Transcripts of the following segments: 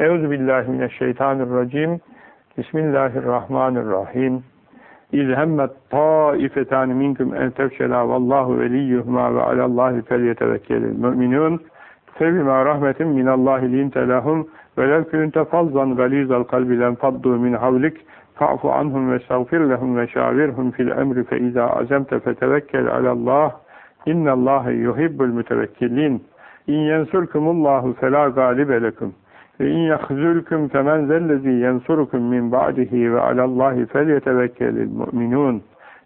Euzu billahi mineşşeytanirracim. Bismillahirrahmanirrahim. İz hemmet taifetan minkum en tefşela vallahu veliyyuhuma ve alallahi felyetevekkelil müminun. Febima rahmetin minallahi linte lahum ve lev kunte fazzan galizal kalbi len faddu min havlik fa'fu anhum ve stagfir lehum ve şavirhum fil emri fe izâ azemte fetevekkel alallah innallâhe yuhibbul mütevekkilin. İn yensurkumullahu felâ gâlibe lekum. Ve in yahzulkum femen zellezî yensurukum min ba'dihi ve alallahi felyetevekkelil mu'minun.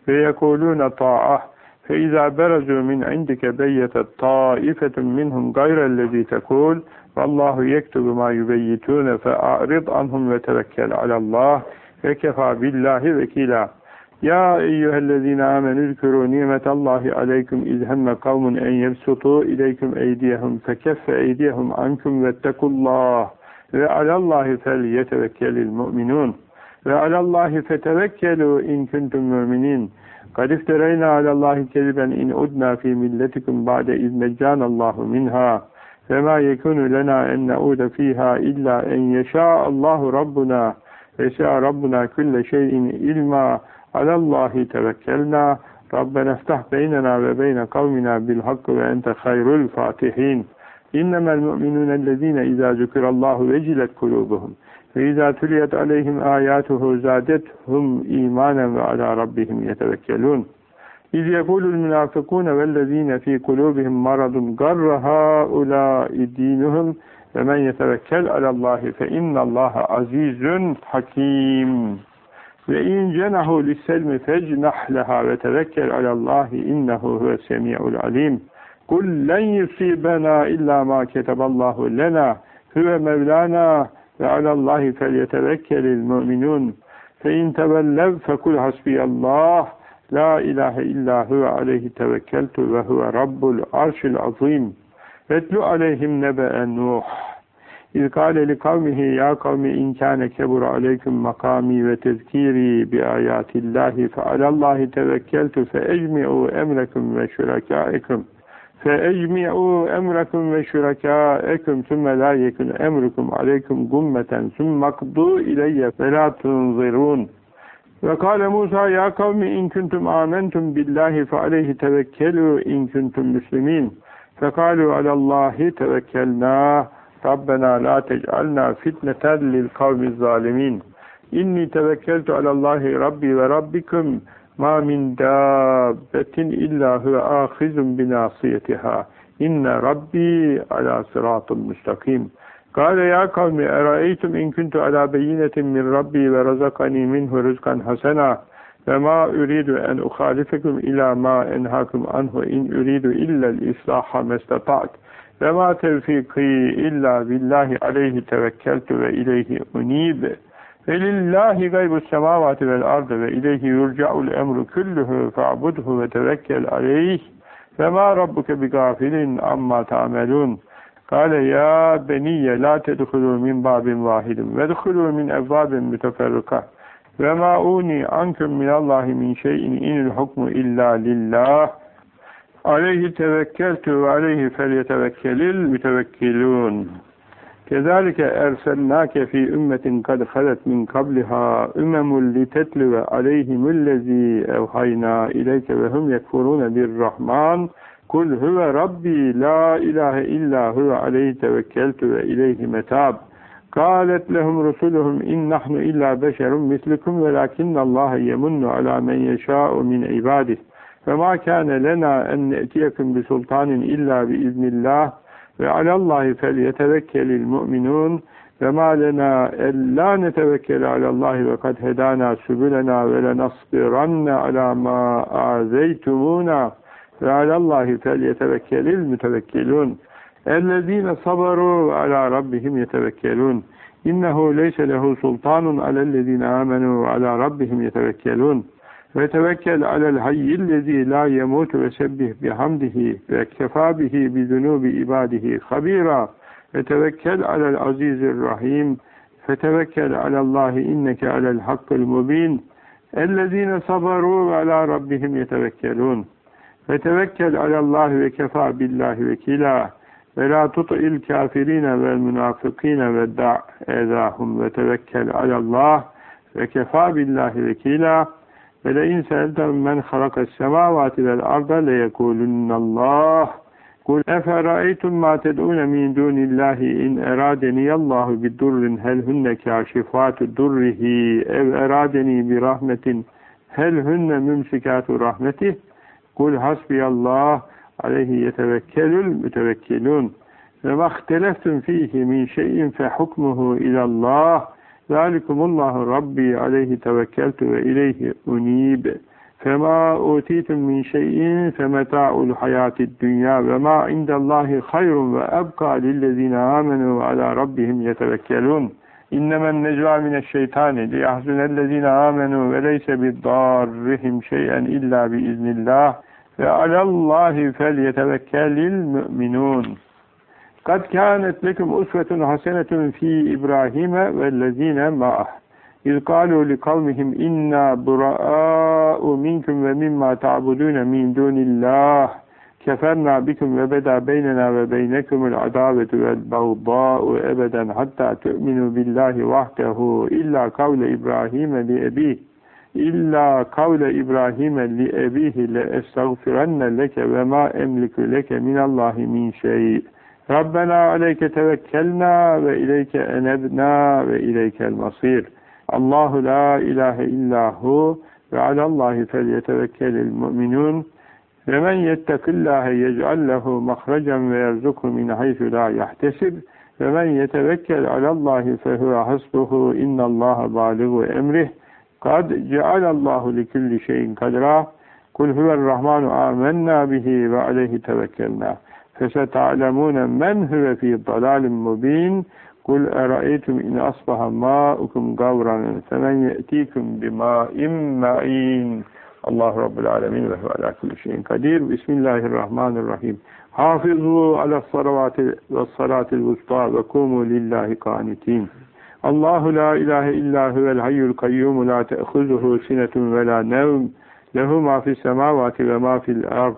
Ve yekulûne ta'ah. Fe izâ berazû min indike beyyetet taifetun minhum gayrellezî tekûl. Vallahu yektubu ma yubeyyitûne fe a'rid anhum ve tevekkel alallah. Ve kefâ billahi vekîlâ. Ya eyyühellezine amenü zkuru nimetallahi aleykum izhemme kavmun en yebsutu ileyküm eydiyehum fekeffe eydiyehum ankum vettekullah ve alallahi fel yetevekkelil mu'minun ve alallahi fetevekkelu in kuntum müminin kad iftereyna alallahi keliben in udna fi milletikum ba'de izneccanallahu minha ve ma yekunu lena en neude fiha illa en yeşâallahu rabbuna ve şâ rabbuna külle şeyin ilma alallahi tevekkelna Rabbena iftah beynena ve beyne kavmina bil hakkı ve ente hayrul fatihin İnnemel mu'minûnellezîne izâ zükürallâhu vecilet kulûbuhum ve izâ tüliyet aleyhim âyâtuhu zâdethum îmânen ve alâ rabbihim yetevekkelûn. İz yekûlul münafıkûne vellezîne fî kulûbihim maradun garra hâulâi dînuhum ve men yetevekkel alallâhi fe innallâhe azîzün hakîm. Ve in cenahu lisselmi fecnah leha ve tevekkel alallâhi innehu huve semî'ul alîm. Kul len yusibena illa ma keteballahu lena huve mevlana ve alallahi felyetevekkelil mu'minun. Fe in tevellev fekul hasbiyallah la ilahe illa huve aleyhi tevekkeltu ve huve rabbul arşil azim. Vetlu aleyhim nebe'en Nuh. İz kâle li kavmihi ya kavmi in kâne kebura aleyküm makami ve tezkiri bi ayatillahi fe alallahi tevekkeltu fe ecmi'u emrekum ve şurakâekum. فَاَجْمِعُوا اَمْرَكُمْ وَشُرَكَاءَكُمْ ثُمَّ لَا يَكُنْ اَمْرُكُمْ عَلَيْكُمْ گُمَّةً ثُمَّ اقْضُوا اِلَيَّ فَلَا تُنْظِرُونَ وَقَالَ مُوسَى يَا قَوْمِ اِنْ كُنْتُمْ آمَنْتُمْ بِاللّٰهِ فَعَلَيْهِ تَوَكَّلُوا اِنْ كُنْتُمْ مُسْلِمِينَ فَقَالُوا عَلَى اللّٰهِ تَوَكَّلْنَا رَبَّنَا لَا تَجْعَلْنَا فِتْنَةً لِلْقَوْمِ الظَّالِمِينَ اِنِّي تَوَكَّلْتُ عَلَى اللّٰهِ رَبِّي وَرَبِّكُمْ ma min dabbetin illa huve ahizun binasiyetiha inne rabbi ala sıratun müstakim Kale ya kavmi eraeytum in kuntu ala beyinetin min rabbi ve razakani minhu rızkan hasena ve ma uridu en uhalifekum ila ma enhakum anhu in uridu illa'l islaha mestata'at ve ma tevfiki illa billahi aleyhi tevekkeltu ve ileyhi unib Velillahi gaybus semavati vel ardı ve ileyhi yurca'ul emru kulluhu fa'budhu ve tevekkel aleyh ve ma rabbuke bi gafilin amma ta'melun. Kale ya beniyye la tedhulu min babin vahidin ve dhulu min evvabin müteferrika ve ma uni ankum minallahi min şeyin inil hukmu illa lillah aleyhi tevekkeltu ve aleyhi felyetevekkelil mütevekkilun. Kezalike كذلك أرسلناك في أمة قد خلت من قبلها أمم لتتلو عليهم الذي أوحينا إليك وهم يكفرون بالرحمن. قل هو ربي لا إله إلا هو عليه توكلت وإليه متاب. قالت لهم رسلهم إن نحن إلا بشر مثلكم ولكن الله يمن على من يشاء من عباده. فما كان لنا أن نأتيكم بسلطان إلا بإذن الله. Ve alallahi fel yetevekkelil mu'minun ve ma lena ella netevekkele alallahi ve kad hedana sübülena ve lenasbiranne ala ma azeytumuna. Ve alallahi fel yetevekkelil mütevekkilun ellezine sabaru ala rabbihim yetevekkelun innehu leyse lehu sultanun alellezine amenu ala rabbihim yetevekkelun ve tevekkel alel hayyillezî la yemutu ve sebbih bihamdihi ve kefa bihi bi zunubi ibadihi habira ve tevekkel alel azizir rahim fetevekkel alallahi inneke alel hakkıl mubin ellezine sabaru ve ala rabbihim yetevekkelun ve tevekkel alallahi ve kefa billahi vekila ve la tut'il kafirine vel münafıkine ve da' ezahum ve tevekkel alallah ve kefa billahi vekila ve le in seeltehum men halakas semavati vel arda le yekulunallah. Kul efera'eytum ma ted'une min dunillahi in eradeniyallahu bi durrin hel hunne kâşifâtu durrihi. Ev eradeni bi rahmetin hel hunne mümsikâtu rahmetih Kul hasbiyallah aleyhi yetevekkelül mütevekkilun. Ve mahteleftum fihi min şeyin fe hukmuhu ilallah zalikumullahu rabbi aleyhi tevekkeltu ve ileyhi unib fema utitum min şeyin femeta'ul hayatid dünya ve ma indallahi hayrun ve ebka lillezine amenu ve ala rabbihim yetevekkelun İnnemen necva mineşşeytani liyahzunellezine amenu ve leyse biddarrihim şeyen illa biiznillah ve alallahi felyetevekkelil müminun. Kad kânet lekum usvetun hasenetun fi İbrahim'e vellezine ma'ah. İz kâlu li kavmihim inna bura'â'u minkum ve mimma ta'budûne min dûnillah. Keferna bikum ve beda beynena ve beynekumul adavetu vel bağdâ'u ebeden hatta tu'minu billahi vahdehu illa kavle İbrahim'e li ebihi le estağfirenne leke ve ma emliku leke minallahi min şey. Rabbena aleyke tevekkelna ve ileyke enebna ve ileykel masir. Allahu la ilahe illahu ve alallahi felyetevekkelil mu'minun. Ve men yettekillâhe yec'al lehu ve yerzukhu min haythu la yahtesib. Ve men yetevekkel alallahi fehuve hasbuhu innallaha baligu emrih. Kad cealallahu li kulli şeyin kadra. Kul huve'r-Rahmanu amennâ bihi ve aleyhi tevekkelnâ. Feseta'lemûne men huve fî dalâlim mubîn. Kul eraeytum in asbaha mâukum gavran femen ye'tîkum bimâim ma'in. Allah Rabbul Alemin ve huve alâ kulli şeyin kadir. Bismillahirrahmanirrahim. Hafizû ala salavati ve salatil vusta ve kumu lillahi kanitin. Allahu la ilahe illa huvel hayyul kayyum la te'khuzuhu sinetun ve la nevm. Lehu ma fis semavati ve ma fil ard.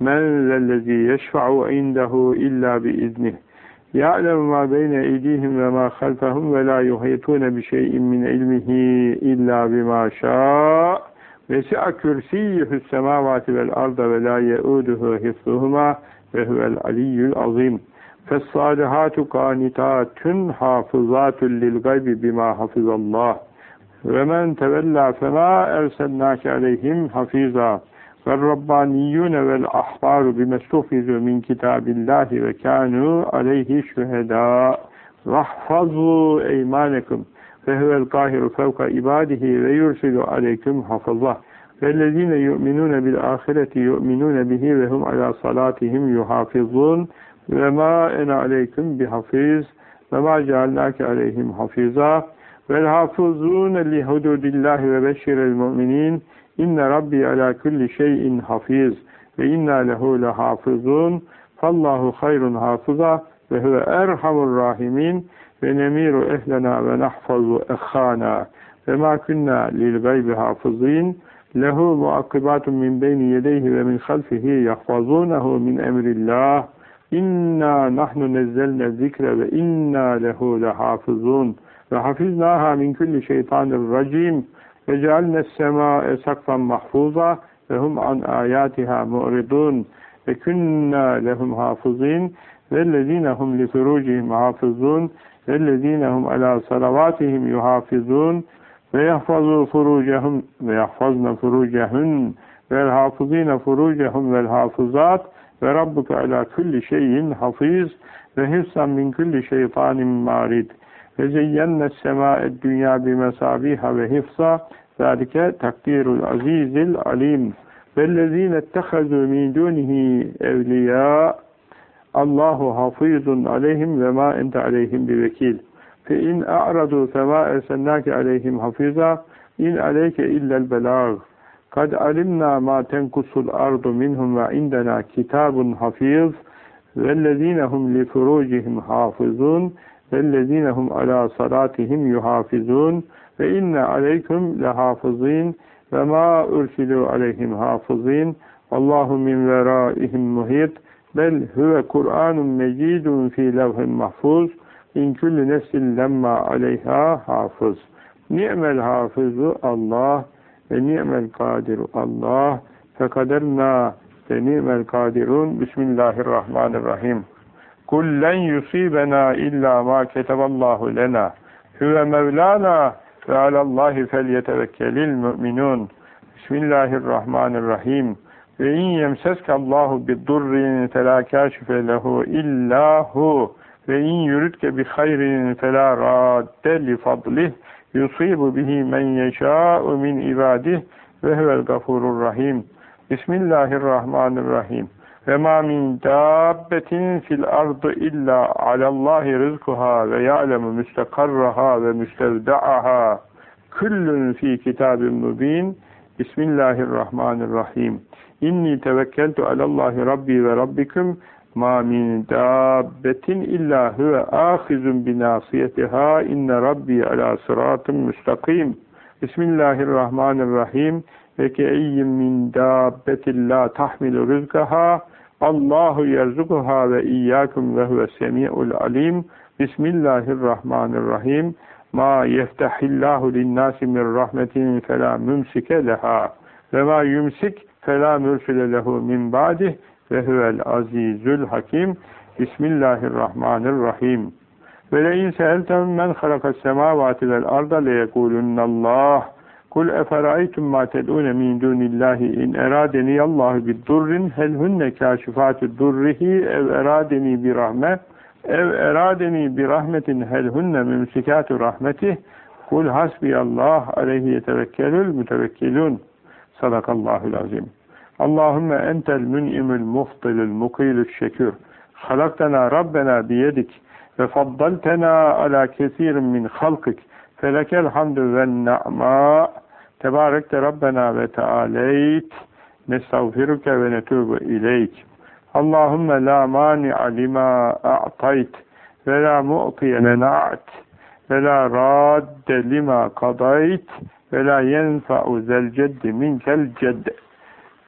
Men zellezî yeşfa'u indehu illa biiznih. يَعْلَمُ مَا بَيْنَ اَيْدِيهِمْ وَمَا خَلْفَهُمْ وَلَا يُحِيطُونَ بِشَيْءٍ مِّنْ عِلْمِهِ إِلَّا بِمَا شَاءَ وَسِعَ كُرْسِيُّهُ السَّمَاوَاتِ وَالْأَرْضَ وَلَا يَؤُودُهُ حِفْظُهُمَا وَهُوَ الْعَلِيُّ الْعَظِيمُ فَالصَّالِحَاتُ قَانِتَاتٌ حَافِظَاتٌ لِلْغَيْبِ بِمَا حَفِظَ اللّٰهِ وَمَنْ تَوَلَّى فَمَا أَرْسَلْنَاكَ عَلَيْهِمْ حَفِيظًا ve rabbaniyyune vel ahbaru bimestufizu min kitabillahi ve kanu aleyhi şühedâ vahfazu eymanekum ve huvel kahiru fevka ibadihi ve yursilu aleyküm hafızah vellezine yu'minune bil ahireti yu'minune bihi ve hum ala salatihim yuhafizun ve ma ene aleyküm bihafiz ve ma cealnake aleyhim hafiza vel hafızune li hududillahi ve beşirel mu'minin İnne Rabbi ala kulli şeyin hafiz ve inna lehu lehafizun fallahu hayrun hafıza ve huve erhamur rahimin. Ve nemiru ehlena ve nahfazu ehhana ve ma kunna lil gaybi hafızin lehu muakkibatun min beyni yedeyhi ve min halfihi yahfazunahu min emrillah. İnna nahnu nezzelne zikre ve inna lehu lehafizun ve hafiznaha min kulli şeytanir racim ve cealne semâe sakfan mahfuza ve hum an ayatiha mu'ridun ve künna lehum hafızin vellezine hum li furucihim hafızun vellezine hum ala salavatihim yuhafizun ve yahfazu furucehum ve yahfazna furucehun vel hafızine furucehum vel hafızat ve rabbuke ala kulli şeyin hafiz ve hifsan min kulli şeytanin marid ve zeyyenne semâed dünya bimesabiha ve hifsa zâlike takdirul azizil alim. Vellezîne ettehazû min dûnihi evliyâ Allahu hafizun aleyhim ve ma ente aleyhim bi vekil. Fe in a'radu fema ersennâke aleyhim hafiza. İn aleyke illel belâg. Kad alimna ma tenkusul ardu minhum ve indena kitabun hafiz. Vellezîne hum li furucihim hafizun salatihim yuhafizun ve inne aleyküm lehafızîn ve ma ursilû aleyhim hafızîn Allahu min veraihim muhit bel huve Kur'anun mecidun fi levhin mahfuz in kulli nefsin lemma aleyha hafız. Ni'mel hafızu Allah ve ni'mel kadiru Allah fekaderna ve ni'mel kadirun. Bismillahirrahmanirrahim. Kul len yusibena illa ma keteballahu lena. Huve mevlana ve alallahi felyetevekkelil müminun. Bismillahirrahmanirrahim. Ve in yemseske Allahu bi durrin felâ kâşife lehu illahu ve in yuridke bi hayrin felâ radde li fadlih yusibu bihi men yeşâ'u min ibadih ve huvel gafurur rahim. Bismillahirrahmanirrahim. Ve ma min dabbetin fil ardı illa alallahi rizkuha ve ya'lemu müstekarraha ve müstevda'aha. Küllün fi kitabin mubin. Bismillahirrahmanirrahim. İnni tevekkeltu alallahi rabbi ve rabbikum ma min dabbetin illa huve ahizun binasiyetiha inne rabbi ala sıratın müstakim. Bismillahirrahmanirrahim. Ve ke'eyyin min dabbetin la tahmilu rızkaha Allahu yerzukuha ve iyyakum ve huve semi'ul alim. Bismillahirrahmanirrahim. Ma yeftahillahu linnâsi min rahmetin felâ mümsike leha ve ma yumsik felâ mürsile lehu min ba'dih ve huvel azizül hakim. Bismillahirrahmanirrahim. Ve le in seeltem men halakas semavati vel arda le yekulunallah. Kul eferaytum ma ted'une min dunillahi in eradeni Allahu bid durrin hel hunne kâşifâtu durrihi ev eradeni bir rahme ev eradeni bir rahmetin hel hunne mümsikâtu rahmetih. Kul hasbiyallah aleyhi yetevekkelül mütevekkilun. Sadakallahul azim. Allahümme entel mün'imül muhtilül mukilül şekür halaktena Rabbena biyedik ve faddaltena ala kesirin min halkik felekel hamdü ve na'ma tebarekte Rabbena ve tealeyt nestağfiruke ve netubu ileyk. Allahümme la mani'a lima a'tayt ve la mu'tiye mena'at ve la radde lima kadayt ve la yenfa'u zel ceddi minkel ceddi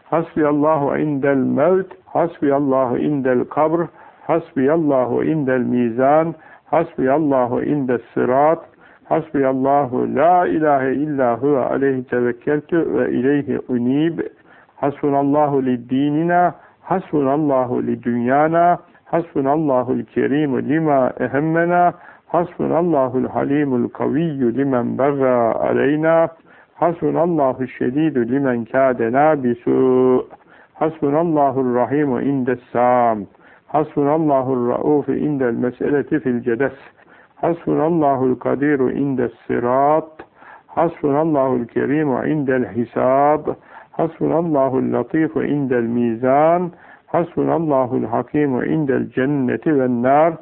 Hasbiyallahu indel mevt Hasbiyallahu indel kabr Hasbiyallahu indel mizan Hasbiyallahu indel sırat Hasbiyallahu la ilahe illa huve aleyhi tevekkeltü ve ileyhi unib. Hasbunallahu li dinina Hasbunallahu li dünyana Hasbunallahul kerimu lima ehemmena Hasbunallahul halimul kaviyyü limen berra aleyna Hasbunallahu şedidü limen kâdena bisu Hasbunallahul rahimu indes sam Hasbunallahul raufu indel meseleti fil cedes Hasbunallahul kadiru indes sırat Hasbunallahul kerimu indel hisab. Hasbunallahul latifu indel mizan. Hasbunallahul hakimu indel cenneti ven nar.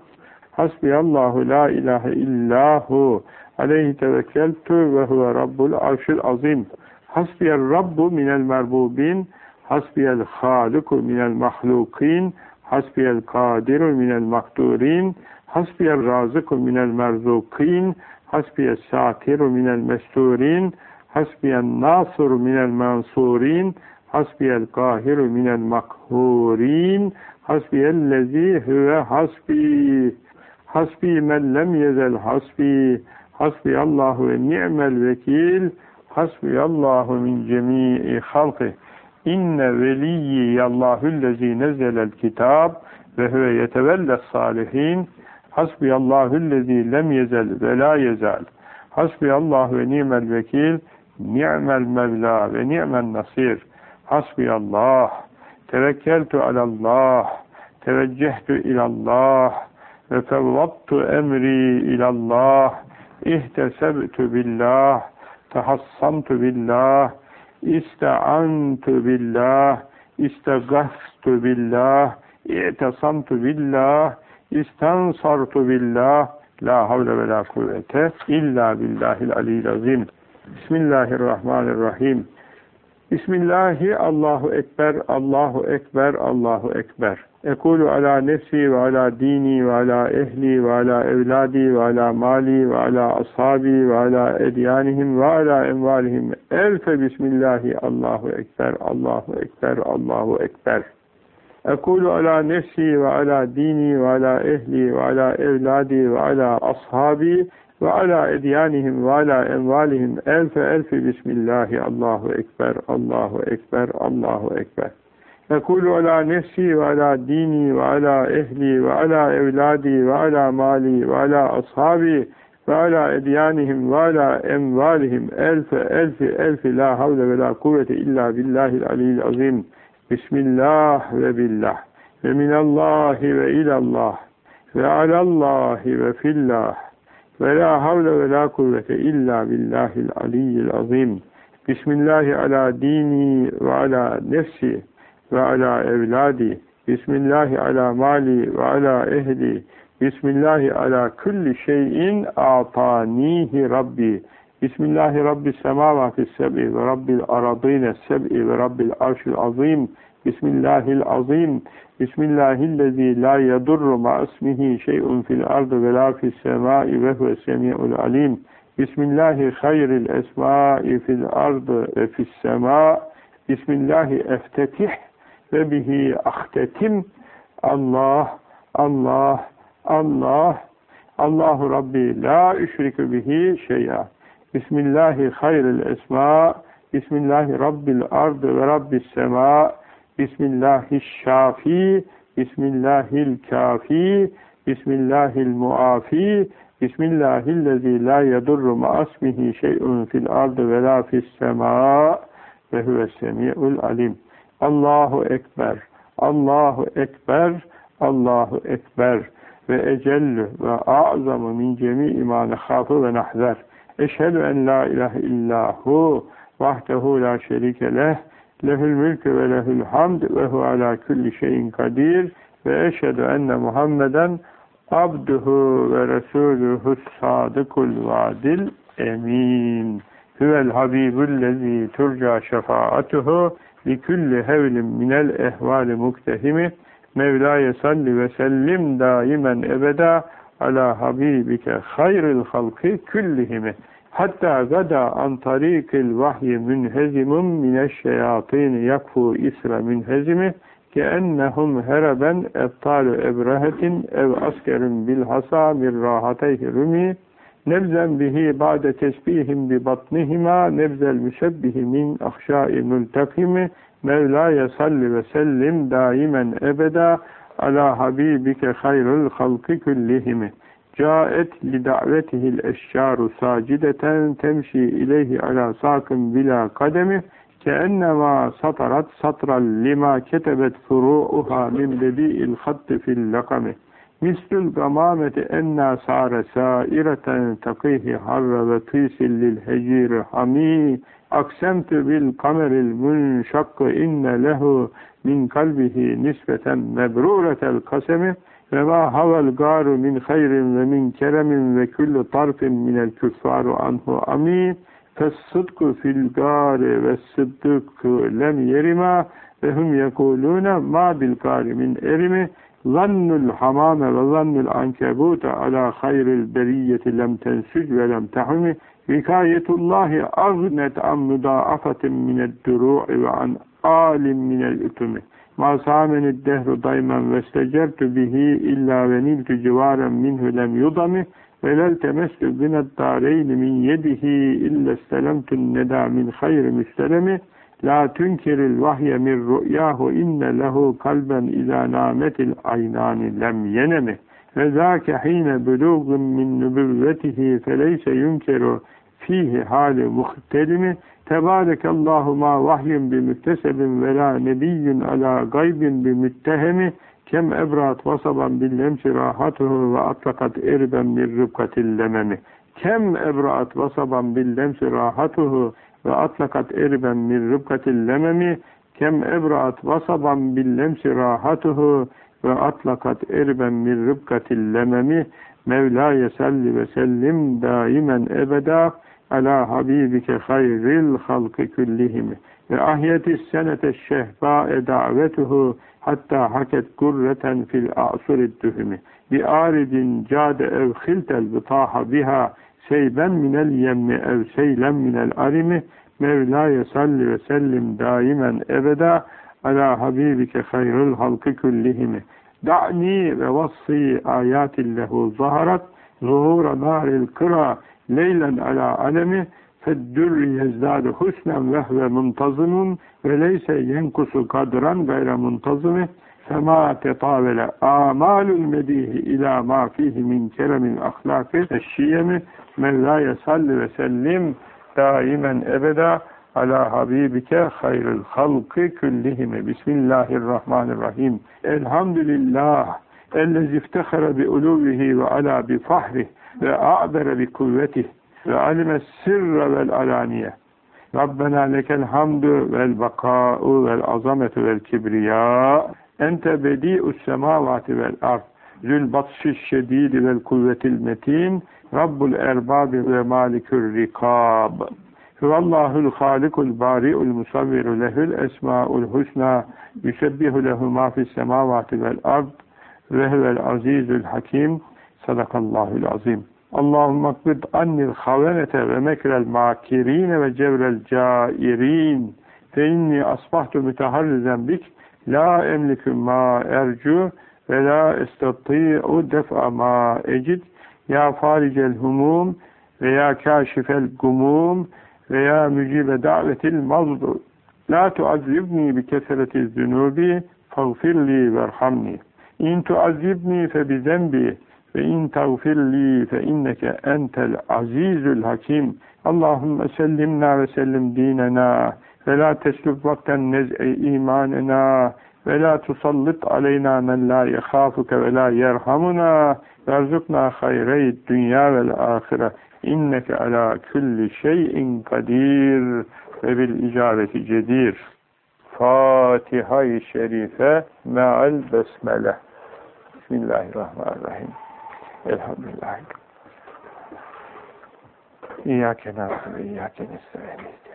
Hasbiyallahu la ilahe illahu. Aleyhi tevekkeltü ve huve rabbul arşil azim. Hasbiyel rabbu minel merbubin. Hasbiyel haliku minel mahlukin. Hasbiyel kadiru minel makdurin Hasbiyel razıku minel merzukin Hasbiyel satiru minel mesturin Hasbiyel nasur minel mansurin Hasbiyel kahiru minel makhurin Hasbiyellezi huve hasbi. Hasbi men lem yezel hasbi Hasbiyallahu ve ni'mel vekil Hasbiyallahu min cemii halkih İnne veliyyiyallahüllezî nezzelel kitab ve huve yetevelles salihin Hasbiyallahüllezî lem yezel ve la yezal. Hasbiyallahu ve ni'mel vekil ni'mel mevla ve ni'mel nasir Hasbiyallah tevekkeltu alallah teveccehtu ilallah ve fevvattu emri ilallah. İhtesebtu billah tahassamtu billah İste'antu billah, istegaftu billah, i'tesamtu billah, istansartu billah, la havle ve la kuvvete illa billahil aliyyil azim. Bismillahirrahmanirrahim. Bismillahi Allahu Ekber, Allahu Ekber, Allahu Ekber. Ekulu ala nefsi ve ala dini ve ala ehli ve ala evladi ve ala mali ve ala ashabi ve ala edyanihim ve ala envalihim. Elfe bismillahi Allahu Ekber, Allahu Ekber, Allahu Ekber. Ekulu ala nefsi ve ala dini ve ala ehli ve ala evladi ve ala ashabi ve ala edyanihim ve ala envalihim elfe elfi bismillahi Allahu Ekber, Allahu Ekber, Allahu Ekber. Ekulu ala nefsi ve ala dini ve ala ehli ve ala evladi ve ala mali ve ala ashabi ve ala edyanihim ve ala envalihim elfe elfi elfi la havle ve la kuvvete illa billahil aliyyil azim. Bismillah ve billah ve minallahi ve ilallah ve alallahi ve fillah ve la havle ve la kuvvete illa billahil aliyyil azim. Bismillahi ala dini ve ala nefsi ve ala evladi. Bismillahi ala mali ve ala ehli. Bismillahi ala kulli şeyin atanihi Rabbi. Bismillahi Rabbi semavati seb'i ve Rabbil aradine seb'i ve Rabbil arşil azim. Bismillahil azim. Bismillahillezî la yedurru ma ismihi şey'un fil ardı ve la fis semai ve huve semi'ul alim. Bismillahi hayril esma'i fil ardı ve fis sema. Bismillahi eftetih ve bihi ahtetim. Allah, Allah, Allah, Allahu Rabbi la üşrikü bihi şey'a. Bismillahi hayril esma. Bismillahi Rabbil ardı ve Rabbis sema. Bismillahirrahmanirrahim. Bismillahil kafi. Bismillahil muafi. Bismillahillezî la yedurru ma'asmihi şey'un fil ardı ve la fis semâ ve huves semi'ul alim. Allahu Ekber. Allahu Ekber. Allahu Ekber. Ve ecellü ve a'zamu min cemi'i ma nekhâfı ve nahzer. Eşhedü en la ilahe illahu vahdehu la şerike leh Lehül mülkü ve lehül hamd ve hu ala kulli şeyin kadir ve eşhedü enne Muhammeden abduhu ve resuluhu sadıkul vadil emin. Huvel habibullezi turca şefaatuhu li kulli hevlim minel ehvali muktehimi Mevla'ye salli ve sellim daimen ebeda ala habibike hayril halki küllihimi. Hatta gada an tarikil vahyi münhezimun mineşşeyatin yakfu isra münhezimi ki ennehum hereben ebtalu ebrehetin ev askerin bil hasa mir rahateyhi rumi nebzen bihi ba'de tesbihim bi batnihima nebzel müsebbihi min ahşai mültekimi Mevla'ya salli ve sellim daimen ebeda ala habibike hayrul halki küllihimi Caet li davetihil eşşaru sacideten temşi ileyhi ala sakın bila kademi keennema satarat satran lima ketebet furu'uha min bedi'il hattı fil lakami. Mislül gamameti enna sare saireten takihi harra ve tîsil lil hecir hami aksemtü bil kameril münşakkı inne lehu min kalbihi nisbeten mebruretel kasemi ve ma havel garu min hayrin ve min keremin ve kullu tarfin minel küffaru anhu ami fes-sıdku fil gari ve sıddıku lem yerima ve hum yekulune ma bil gari min erimi. Zannul hamame ve zannul ankebuta ala hayril beriyeti lem tensüc ve lem tahumi. Vikayetullahi agnet an müdaafatin mined duru'i ve an alim minel ütumi Ma sâmenid dehru daymen ve stecertü bihi illa ve niltü civaren minhu lem yudami ve lel temessü bined dâreyni min yedihi illa istelemtün neda min hayri müstelemi. La tünkiril vahye min rü'yahu inne lehu kalben izâ nâmetil aynâni lem yenemi. Ve zâke hîne bülûgın min nübüvvetihi feleyse yunkeru fihi hali muhtelimi Tebârekallahu ma vahyin bi müktesebin ve la nebiyyün ala gaybin bi müttehemi kem ebrat vasaban billemsi rahatuhu ve atlakat erben min rıbkatil lememi. Kem ebrat vasaban billemsi rahatuhu ve atlakat erben min rıbkatil lememi. Kem ebrat vasaban billemsi rahatuhu ve atlakat erben min rıbkatil lememi. Mevla'ye salli ve sellim daimen ebeda ala habibike hayril halkı küllihim ve ahyetis senete şehbâe davetuhu hatta haket gurreten fil a'surid dühümü bi aridin cade ev khiltel bitaha biha seyben minel yemmi ev seylem minel arimi. Mevla'ya salli ve sellim daimen ebeda ala habibike hayrul halkı küllihimi. Da'ni ve vassi ayatin lehu zaharat zuhura naril kıra leylen ala alemi feddür yezdâdu husnen vehve muntazimun ve leyse yenkusu kadran gayre muntazimi fema tetavele amalul medihi ila ma fihi min keremil ahlaki eşşiyemi Mevla'ya salli ve sellim daimen ebeda ala habibike hayrıl halkı küllihime bismillahirrahmanirrahim. Elhamdülillah. Ellezi iftehara bi uluvihi ve ala bi fahri ve a'bere bi kuvvetih ve alime sirre vel alaniye. Rabbena lekel hamdu vel baka'u vel azametu vel kibriya ente bedi'us semavati vel ard zül batşiş şedidi vel kuvvetil metin Rabbul erbabi ve malikür rikab. Huvallahul halikul bari'ul musavviru lehül esma'ul husna yusebbihu lehu ma fis semavati vel ard ve huvel azizül hakim sadakallahul azim. Allahümme akbid annil havenete ve mekrel makirine ve cevrel cairin. Fe inni asbahtu müteharrizen bik. La emlikü ma ercu ve la estati'u def'a ma ecid. Ya faricel humum ve ya kâşifel gumum ve ya mücibe davetil mazdur la tuazzibni bi kesereti zünubi fagfirli verhamni in tuazzibni fe bi zembi ve in tağfirli fe inneke entel azizül hakim. Allahümme sellimna ve sellim dinena ve la teslub vakten nez'i imanena ve la tusallit aleyna men la yekhafuke ve la yerhamuna verzukna hayreyd dünya vel ahire inneke ala kulli şeyin kadir ve bil icabeti cedir. Fatiha-i Şerife me'al besmele. Bismillahirrahmanirrahim Elhamdülillah. İyyâke nâsıl, iyâke nesta'in.